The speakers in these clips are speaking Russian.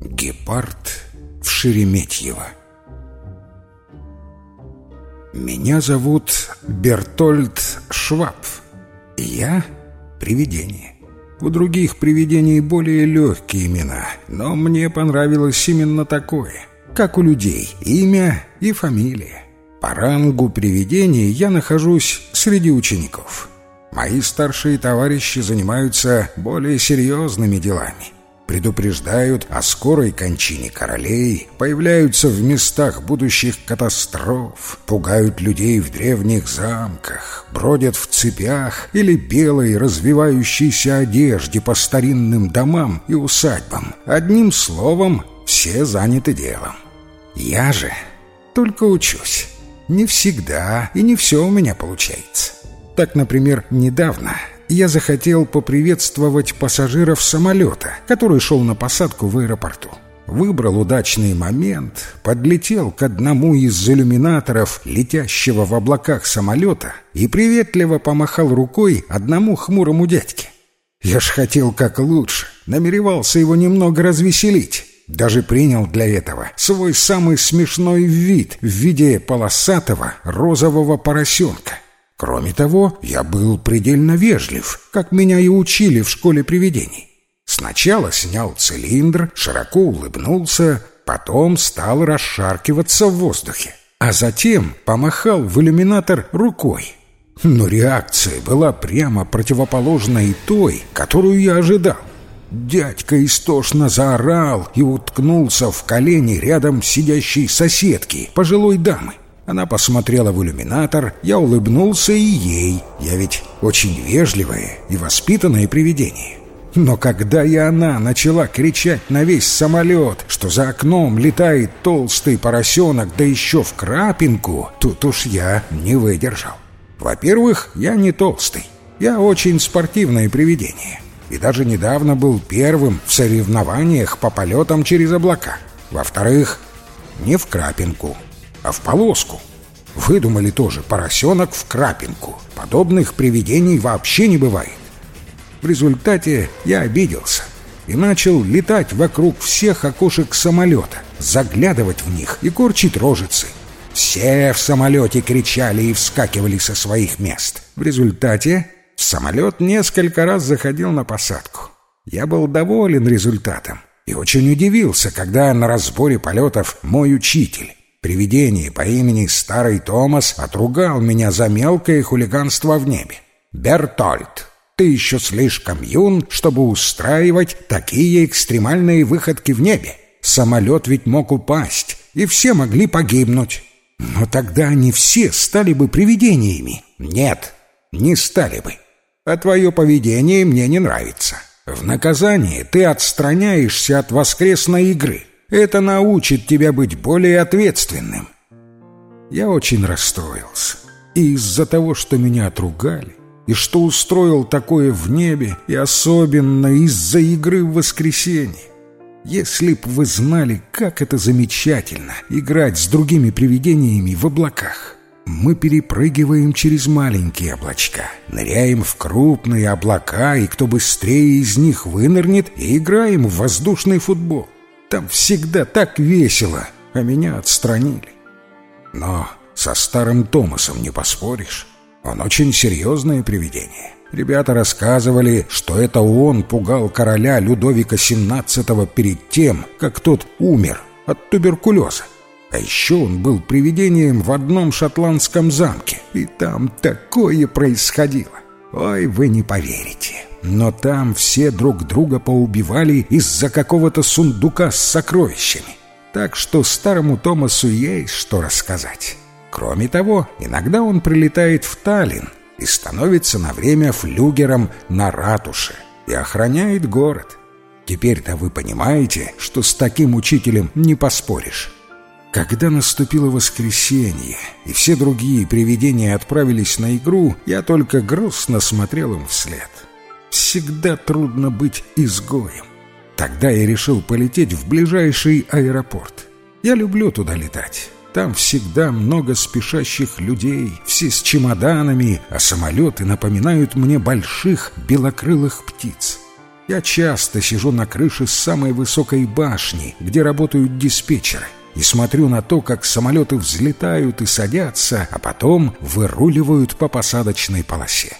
Гепард в Шереметьево. Меня зовут Бертольд Шваб. Я — привидение. У других привидений более легкие имена, но мне понравилось именно такое, как у людей, имя и фамилия. По рангу привидений я нахожусь среди учеников. Мои старшие товарищи занимаются более серьезными делами — предупреждают о скорой кончине королей, появляются в местах будущих катастроф, пугают людей в древних замках, бродят в цепях или белой развивающейся одежде по старинным домам и усадьбам. Одним словом, все заняты делом. Я же только учусь. Не всегда и не все у меня получается. Так, например, недавно я захотел поприветствовать пассажиров самолета, который шел на посадку в аэропорту. Выбрал удачный момент, подлетел к одному из иллюминаторов, летящего в облаках самолета, и приветливо помахал рукой одному хмурому дядьке. Я ж хотел как лучше, намеревался его немного развеселить. Даже принял для этого свой самый смешной вид в виде полосатого розового поросенка — Кроме того, я был предельно вежлив, как меня и учили в школе привидений. Сначала снял цилиндр, широко улыбнулся, потом стал расшаркиваться в воздухе, а затем помахал в иллюминатор рукой. Но реакция была прямо противоположной той, которую я ожидал. Дядька истошно заорал и уткнулся в колени рядом сидящей соседки, пожилой дамы. Она посмотрела в иллюминатор, я улыбнулся и ей. Я ведь очень вежливое и воспитанное привидение. Но когда и она начала кричать на весь самолет, что за окном летает толстый поросенок, да еще в крапинку, тут уж я не выдержал. Во-первых, я не толстый. Я очень спортивное привидение. И даже недавно был первым в соревнованиях по полетам через облака. Во-вторых, не в крапинку а в полоску. Выдумали тоже поросенок в крапинку. Подобных привидений вообще не бывает. В результате я обиделся и начал летать вокруг всех окошек самолета, заглядывать в них и корчить рожицы. Все в самолете кричали и вскакивали со своих мест. В результате самолет несколько раз заходил на посадку. Я был доволен результатом и очень удивился, когда на разборе полетов мой учитель Привидение по имени Старый Томас отругал меня за мелкое хулиганство в небе. «Бертольд, ты еще слишком юн, чтобы устраивать такие экстремальные выходки в небе. Самолет ведь мог упасть, и все могли погибнуть. Но тогда они все стали бы привидениями. Нет, не стали бы. А твое поведение мне не нравится. В наказание ты отстраняешься от воскресной игры». Это научит тебя быть более ответственным. Я очень расстроился. И из-за того, что меня отругали, и что устроил такое в небе, и особенно из-за игры в воскресенье. Если б вы знали, как это замечательно играть с другими привидениями в облаках. Мы перепрыгиваем через маленькие облачка, ныряем в крупные облака, и кто быстрее из них вынырнет, и играем в воздушный футбол. Там всегда так весело, а меня отстранили. Но со старым Томасом не поспоришь. Он очень серьезное привидение. Ребята рассказывали, что это он пугал короля Людовика XVII перед тем, как тот умер от туберкулеза. А еще он был привидением в одном шотландском замке, и там такое происходило. Ой, вы не поверите. Но там все друг друга поубивали из-за какого-то сундука с сокровищами. Так что старому Томасу есть что рассказать. Кроме того, иногда он прилетает в Таллин и становится на время флюгером на ратуше и охраняет город. Теперь-то вы понимаете, что с таким учителем не поспоришь. Когда наступило воскресенье, и все другие привидения отправились на игру, я только грустно смотрел им вслед. Всегда трудно быть изгоем. Тогда я решил полететь в ближайший аэропорт. Я люблю туда летать. Там всегда много спешащих людей, все с чемоданами, а самолеты напоминают мне больших белокрылых птиц. Я часто сижу на крыше самой высокой башни, где работают диспетчеры, и смотрю на то, как самолеты взлетают и садятся, а потом выруливают по посадочной полосе.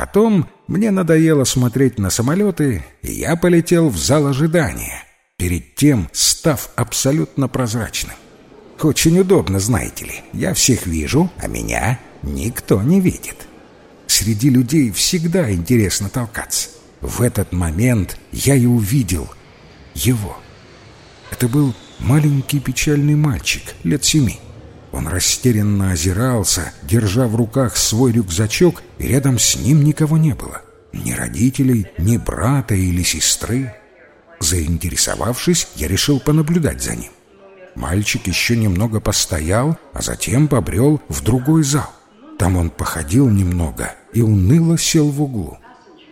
Потом мне надоело смотреть на самолеты, и я полетел в зал ожидания, перед тем став абсолютно прозрачным. Очень удобно, знаете ли. Я всех вижу, а меня никто не видит. Среди людей всегда интересно толкаться. В этот момент я и увидел его. Это был маленький печальный мальчик, лет семи. Он растерянно озирался, держа в руках свой рюкзачок, и рядом с ним никого не было. Ни родителей, ни брата или сестры. Заинтересовавшись, я решил понаблюдать за ним. Мальчик еще немного постоял, а затем побрел в другой зал. Там он походил немного и уныло сел в углу.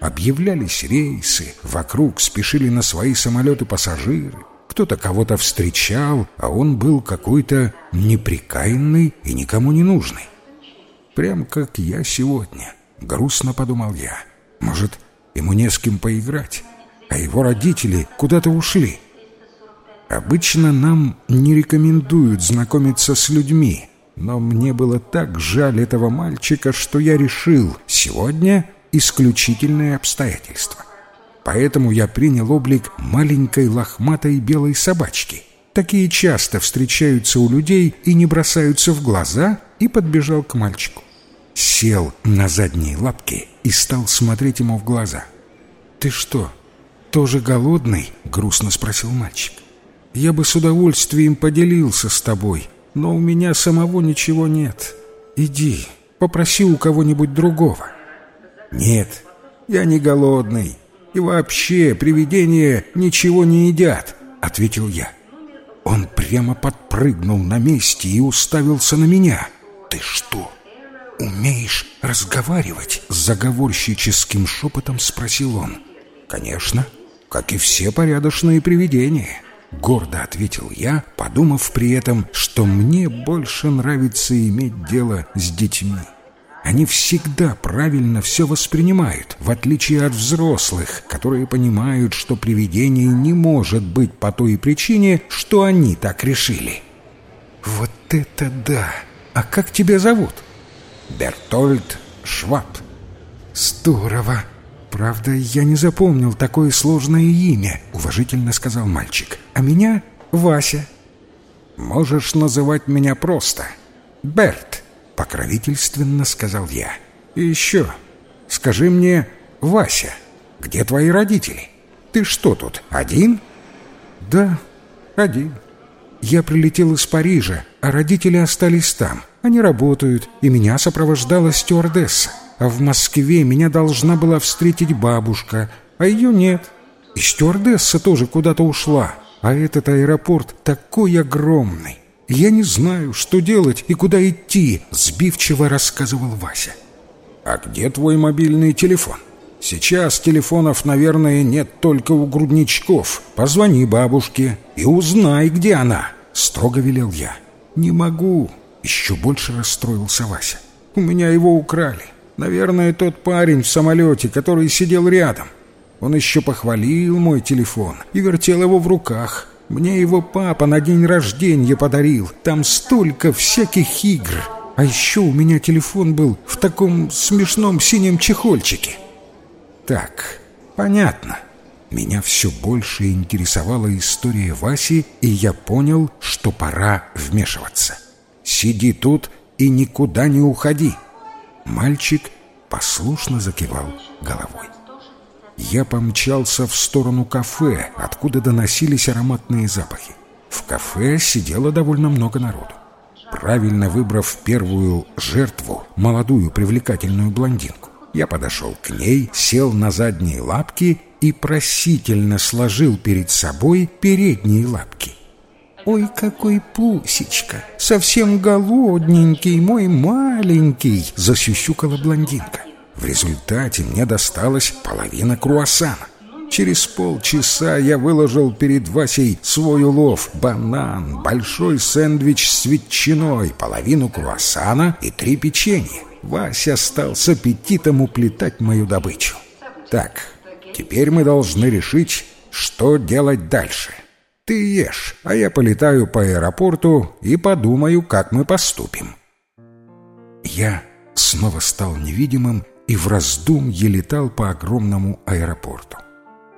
Объявлялись рейсы, вокруг спешили на свои самолеты пассажиры. Кто-то кого-то встречал, а он был какой-то неприкаянный и никому не нужный. Прям как я сегодня. Грустно подумал я. Может, ему не с кем поиграть, а его родители куда-то ушли. Обычно нам не рекомендуют знакомиться с людьми, но мне было так жаль этого мальчика, что я решил, сегодня исключительные обстоятельства. Поэтому я принял облик маленькой лохматой белой собачки. Такие часто встречаются у людей и не бросаются в глаза, и подбежал к мальчику. Сел на задние лапки и стал смотреть ему в глаза. «Ты что, тоже голодный?» — грустно спросил мальчик. «Я бы с удовольствием поделился с тобой, но у меня самого ничего нет. Иди, попроси у кого-нибудь другого». «Нет, я не голодный. И вообще, привидения ничего не едят», — ответил я. Он прямо подпрыгнул на месте и уставился на меня. «Ты что, умеешь разговаривать?» С заговорщическим шепотом спросил он. «Конечно, как и все порядочные привидения». Гордо ответил я, подумав при этом, что мне больше нравится иметь дело с детьми. Они всегда правильно все воспринимают, в отличие от взрослых, которые понимают, что привидение не может быть по той причине, что они так решили. «Вот это да! А как тебя зовут?» «Бертольд Шваб». «Здорово! Правда, я не запомнил такое сложное имя», — уважительно сказал мальчик. «А меня Вася». «Можешь называть меня просто. Берт». — покровительственно сказал я. «И еще, скажи мне, Вася, где твои родители? Ты что тут, один?» «Да, один. Я прилетел из Парижа, а родители остались там. Они работают, и меня сопровождала стюардесса. А в Москве меня должна была встретить бабушка, а ее нет. И стюардесса тоже куда-то ушла. А этот аэропорт такой огромный. «Я не знаю, что делать и куда идти», — сбивчиво рассказывал Вася. «А где твой мобильный телефон? Сейчас телефонов, наверное, нет только у грудничков. Позвони бабушке и узнай, где она», — строго велел я. «Не могу», — еще больше расстроился Вася. «У меня его украли. Наверное, тот парень в самолете, который сидел рядом. Он еще похвалил мой телефон и вертел его в руках». Мне его папа на день рождения подарил. Там столько всяких игр. А еще у меня телефон был в таком смешном синем чехольчике. Так, понятно. Меня все больше интересовала история Васи, и я понял, что пора вмешиваться. Сиди тут и никуда не уходи. Мальчик послушно закивал головой я помчался в сторону кафе, откуда доносились ароматные запахи. В кафе сидело довольно много народу. Правильно выбрав первую жертву, молодую привлекательную блондинку, я подошел к ней, сел на задние лапки и просительно сложил перед собой передние лапки. «Ой, какой пусечка! Совсем голодненький, мой маленький!» — засюсюкала блондинка. В результате мне досталась половина круассана. Через полчаса я выложил перед Васей свой улов, банан, большой сэндвич с ветчиной, половину круассана и три печенья. Вася стал с аппетитом уплетать мою добычу. «Так, Теперь мы должны решить, что делать дальше. Ты ешь, а я полетаю по аэропорту и подумаю, как мы поступим. Я снова стал невидимым и в раздумье летал по огромному аэропорту.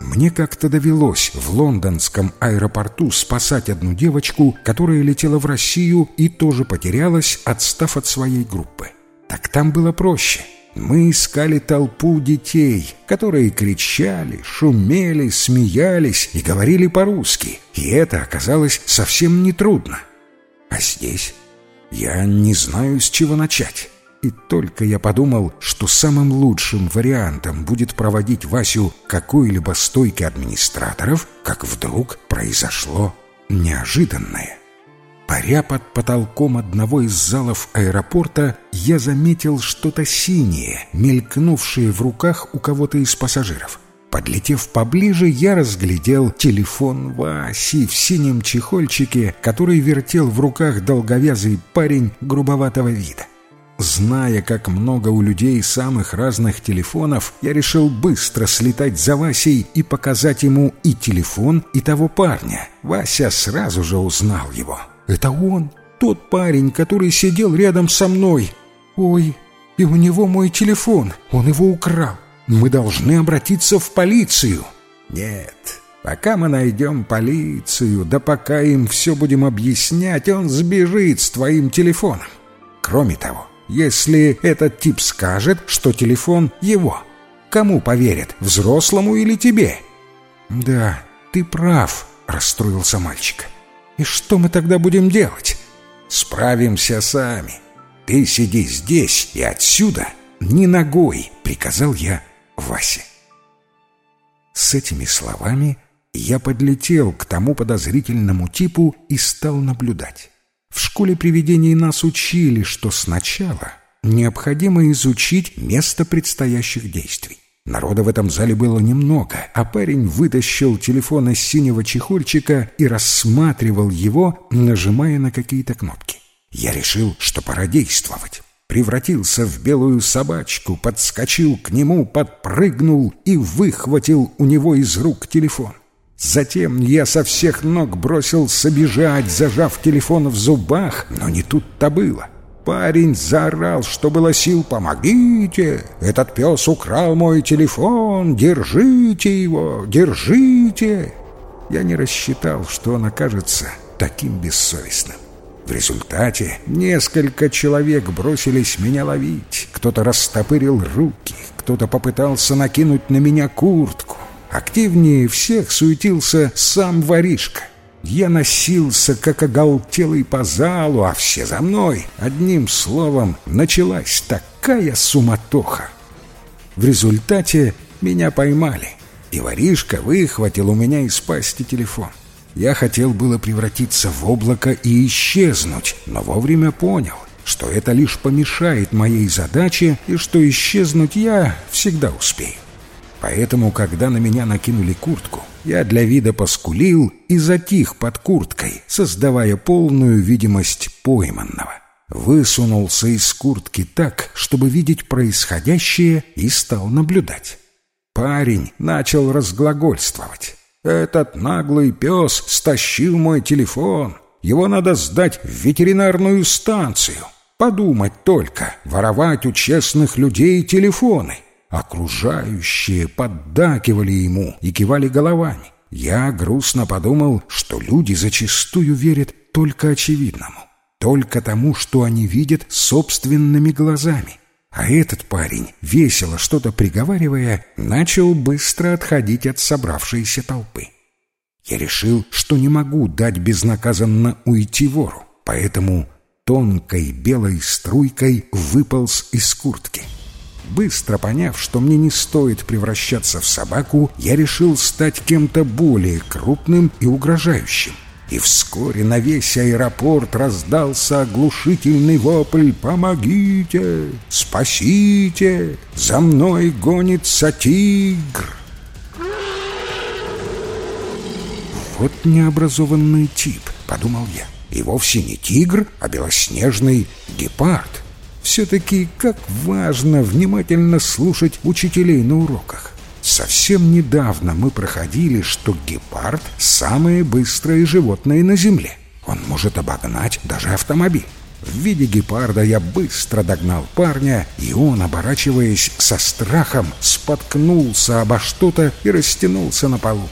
Мне как-то довелось в лондонском аэропорту спасать одну девочку, которая летела в Россию и тоже потерялась, отстав от своей группы. Так там было проще. Мы искали толпу детей, которые кричали, шумели, смеялись и говорили по-русски, и это оказалось совсем нетрудно. А здесь я не знаю, с чего начать. И только я подумал, что самым лучшим вариантом будет проводить Васю какой-либо стойке администраторов, как вдруг произошло неожиданное. Паря под потолком одного из залов аэропорта, я заметил что-то синее, мелькнувшее в руках у кого-то из пассажиров. Подлетев поближе, я разглядел телефон Васи в синем чехольчике, который вертел в руках долговязый парень грубоватого вида. Зная, как много у людей самых разных телефонов, я решил быстро слетать за Васей и показать ему и телефон, и того парня. Вася сразу же узнал его. «Это он, тот парень, который сидел рядом со мной. Ой, и у него мой телефон, он его украл. Мы должны обратиться в полицию». «Нет, пока мы найдем полицию, да пока им все будем объяснять, он сбежит с твоим телефоном. Кроме того, если этот тип скажет, что телефон его? Кому поверят, взрослому или тебе? Да, ты прав, расстроился мальчик. И что мы тогда будем делать? Справимся сами. Ты сиди здесь и отсюда ни ногой, приказал я Васе. С этими словами я подлетел к тому подозрительному типу и стал наблюдать. В школе привидений нас учили, что сначала необходимо изучить место предстоящих действий. Народа в этом зале было немного, а парень вытащил телефон из синего чехольчика и рассматривал его, нажимая на какие-то кнопки. Я решил, что пора действовать. Превратился в белую собачку, подскочил к нему, подпрыгнул и выхватил у него из рук телефон. Затем я со всех ног бросился бежать, зажав телефон в зубах, но не тут-то было. Парень заорал, что было сил «Помогите! Этот пес украл мой телефон! Держите его! Держите!» Я не рассчитал, что он окажется таким бессовестным. В результате несколько человек бросились меня ловить. Кто-то растопырил руки, кто-то попытался накинуть на меня куртку. Активнее всех суетился сам воришка. Я носился, как оголтелый по залу, а все за мной. Одним словом, началась такая суматоха. В результате меня поймали, и воришка выхватил у меня из пасти телефон. Я хотел было превратиться в облако и исчезнуть, но вовремя понял, что это лишь помешает моей задаче и что исчезнуть я всегда успею. Поэтому, когда на меня накинули куртку, я для вида поскулил и затих под курткой, создавая полную видимость пойманного. Высунулся из куртки так, чтобы видеть происходящее, и стал наблюдать. Парень начал разглагольствовать. «Этот наглый пес стащил мой телефон. Его надо сдать в ветеринарную станцию. Подумать только, воровать у честных людей телефоны». Окружающие поддакивали ему и кивали головами. Я грустно подумал, что люди зачастую верят только очевидному, только тому, что они видят собственными глазами. А этот парень, весело что-то приговаривая, начал быстро отходить от собравшейся толпы. Я решил, что не могу дать безнаказанно уйти вору, поэтому тонкой белой струйкой выполз из куртки. Быстро поняв, что мне не стоит превращаться в собаку, я решил стать кем-то более крупным и угрожающим. И вскоре на весь аэропорт раздался оглушительный вопль «Помогите! Спасите! За мной гонится тигр!» «Вот необразованный тип», — подумал я. «И вовсе не тигр, а белоснежный гепард». Все-таки как важно внимательно слушать учителей на уроках. Совсем недавно мы проходили, что гепард – самое быстрое животное на Земле. Он может обогнать даже автомобиль. В виде гепарда я быстро догнал парня, и он, оборачиваясь со страхом, споткнулся обо что-то и растянулся на полу.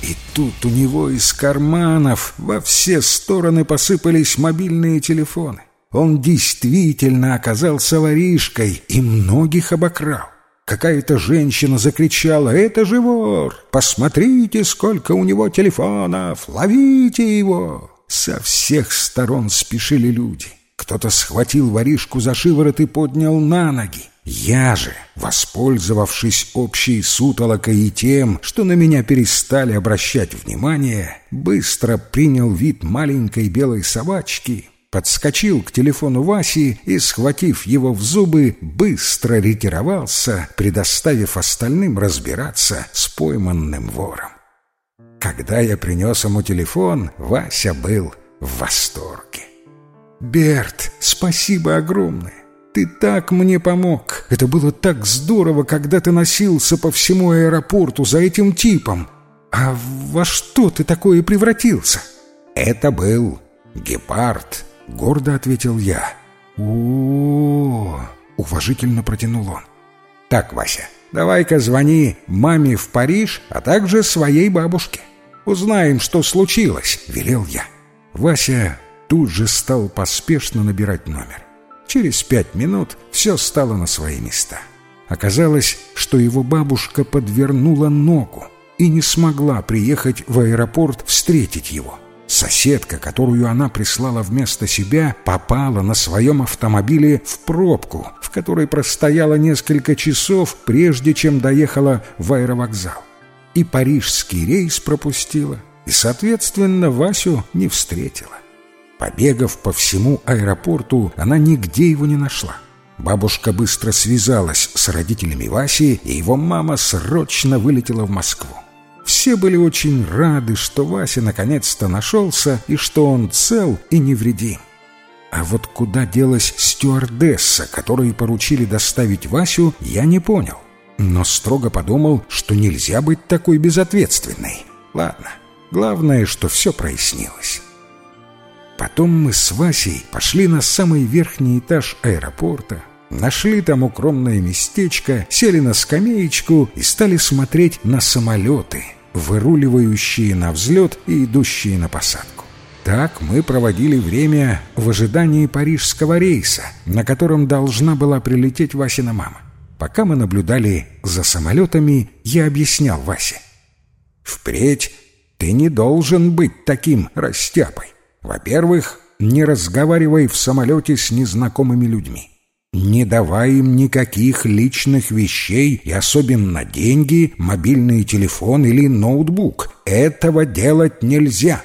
И тут у него из карманов во все стороны посыпались мобильные телефоны. Он действительно оказался воришкой и многих обокрал. Какая-то женщина закричала «Это же вор! Посмотрите, сколько у него телефонов! Ловите его!» Со всех сторон спешили люди. Кто-то схватил воришку за шиворот и поднял на ноги. Я же, воспользовавшись общей сутолокой и тем, что на меня перестали обращать внимание, быстро принял вид маленькой белой собачки подскочил к телефону Васи и, схватив его в зубы, быстро ретировался, предоставив остальным разбираться с пойманным вором. Когда я принес ему телефон, Вася был в восторге. «Берт, спасибо огромное! Ты так мне помог! Это было так здорово, когда ты носился по всему аэропорту за этим типом! А во что ты такое превратился?» «Это был гепард», — гордо ответил я. о уважительно протянул он. «Так, Вася, давай-ка звони маме в Париж, а также своей бабушке. Узнаем, что случилось», — велел я. Вася тут же стал поспешно набирать номер. Через пять минут все стало на свои места. Оказалось, что его бабушка подвернула ногу и не смогла приехать в аэропорт встретить его. Соседка, которую она прислала вместо себя, попала на своем автомобиле в пробку, в которой простояла несколько часов, прежде чем доехала в аэровокзал. И парижский рейс пропустила, и, соответственно, Васю не встретила. Побегав по всему аэропорту, она нигде его не нашла. Бабушка быстро связалась с родителями Васи, и его мама срочно вылетела в Москву. Все были очень рады, что Вася наконец-то нашелся и что он цел и невредим. А вот куда делась стюардесса, которой поручили доставить Васю, я не понял. Но строго подумал, что нельзя быть такой безответственной. Ладно, главное, что все прояснилось. Потом мы с Васей пошли на самый верхний этаж аэропорта, нашли там укромное местечко, сели на скамеечку и стали смотреть на самолеты, выруливающие на взлет и идущие на посадку. Так мы проводили время в ожидании парижского рейса, на котором должна была прилететь Васина мама. Пока мы наблюдали за самолетами, я объяснял Васе. «Впредь ты не должен быть таким растяпой. Во-первых, не разговаривай в самолете с незнакомыми людьми. Не давай им никаких личных вещей, и особенно деньги, мобильный телефон или ноутбук. Этого делать нельзя.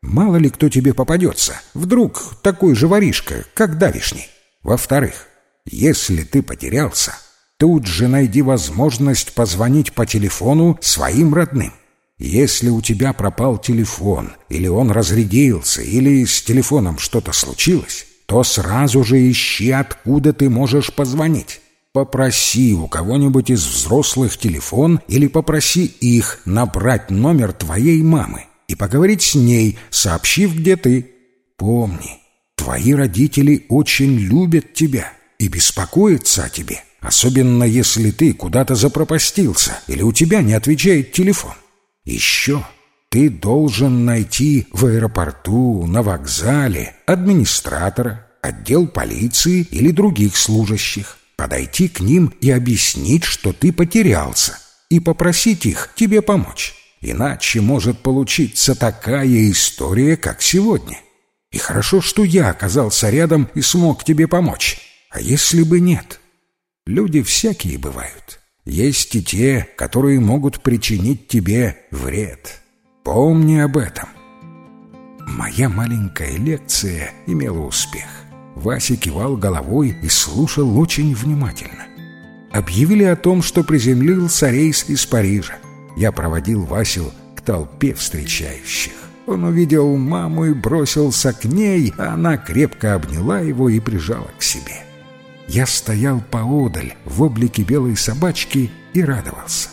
Мало ли кто тебе попадется. Вдруг такой же воришка, как давишний. Во-вторых, если ты потерялся, тут же найди возможность позвонить по телефону своим родным. Если у тебя пропал телефон, или он разрядился, или с телефоном что-то случилось, то сразу же ищи, откуда ты можешь позвонить. Попроси у кого-нибудь из взрослых телефон или попроси их набрать номер твоей мамы и поговорить с ней, сообщив, где ты. Помни, твои родители очень любят тебя и беспокоятся о тебе, особенно если ты куда-то запропастился или у тебя не отвечает телефон. Еще ты должен найти в аэропорту, на вокзале администратора, отдел полиции или других служащих, подойти к ним и объяснить, что ты потерялся, и попросить их тебе помочь. Иначе может получиться такая история, как сегодня. И хорошо, что я оказался рядом и смог тебе помочь. А если бы нет? Люди всякие бывают. Есть и те, которые могут причинить тебе вред. Помни об этом. Моя маленькая лекция имела успех. Вася кивал головой и слушал очень внимательно. Объявили о том, что приземлился рейс из Парижа. Я проводил Васю к толпе встречающих. Он увидел маму и бросился к ней, а она крепко обняла его и прижала к себе. Я стоял поодаль в облике белой собачки и радовался.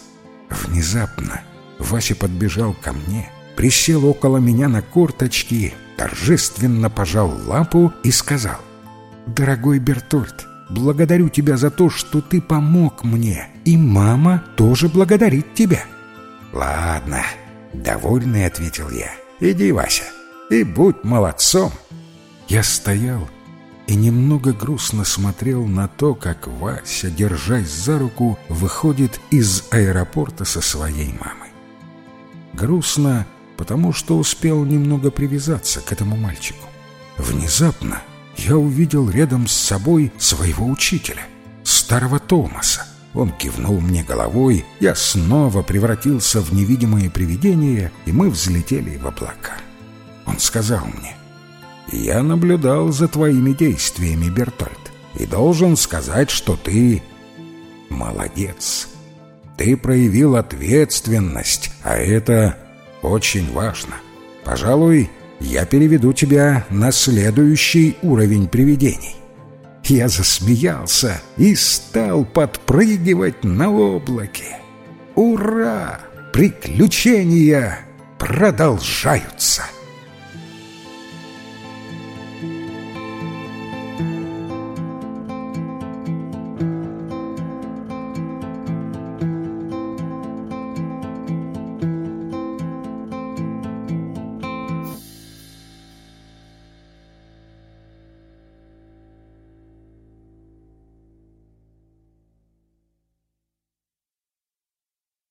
Внезапно Вася подбежал ко мне, присел около меня на корточки, торжественно пожал лапу и сказал «Дорогой Бертольд, благодарю тебя за то, что ты помог мне, и мама тоже благодарит тебя». «Ладно», — довольный ответил я, «иди, Вася, и будь молодцом». Я стоял и немного грустно смотрел на то, как Вася, держась за руку, выходит из аэропорта со своей мамой. Грустно, потому что успел немного привязаться к этому мальчику. Внезапно я увидел рядом с собой своего учителя, старого Томаса. Он кивнул мне головой, я снова превратился в невидимое привидение, и мы взлетели в облака. Он сказал мне, «Я наблюдал за твоими действиями, Бертольд, и должен сказать, что ты молодец. Ты проявил ответственность, а это очень важно. Пожалуй, я переведу тебя на следующий уровень привидений». Я засмеялся и стал подпрыгивать на облаке. «Ура! Приключения продолжаются!»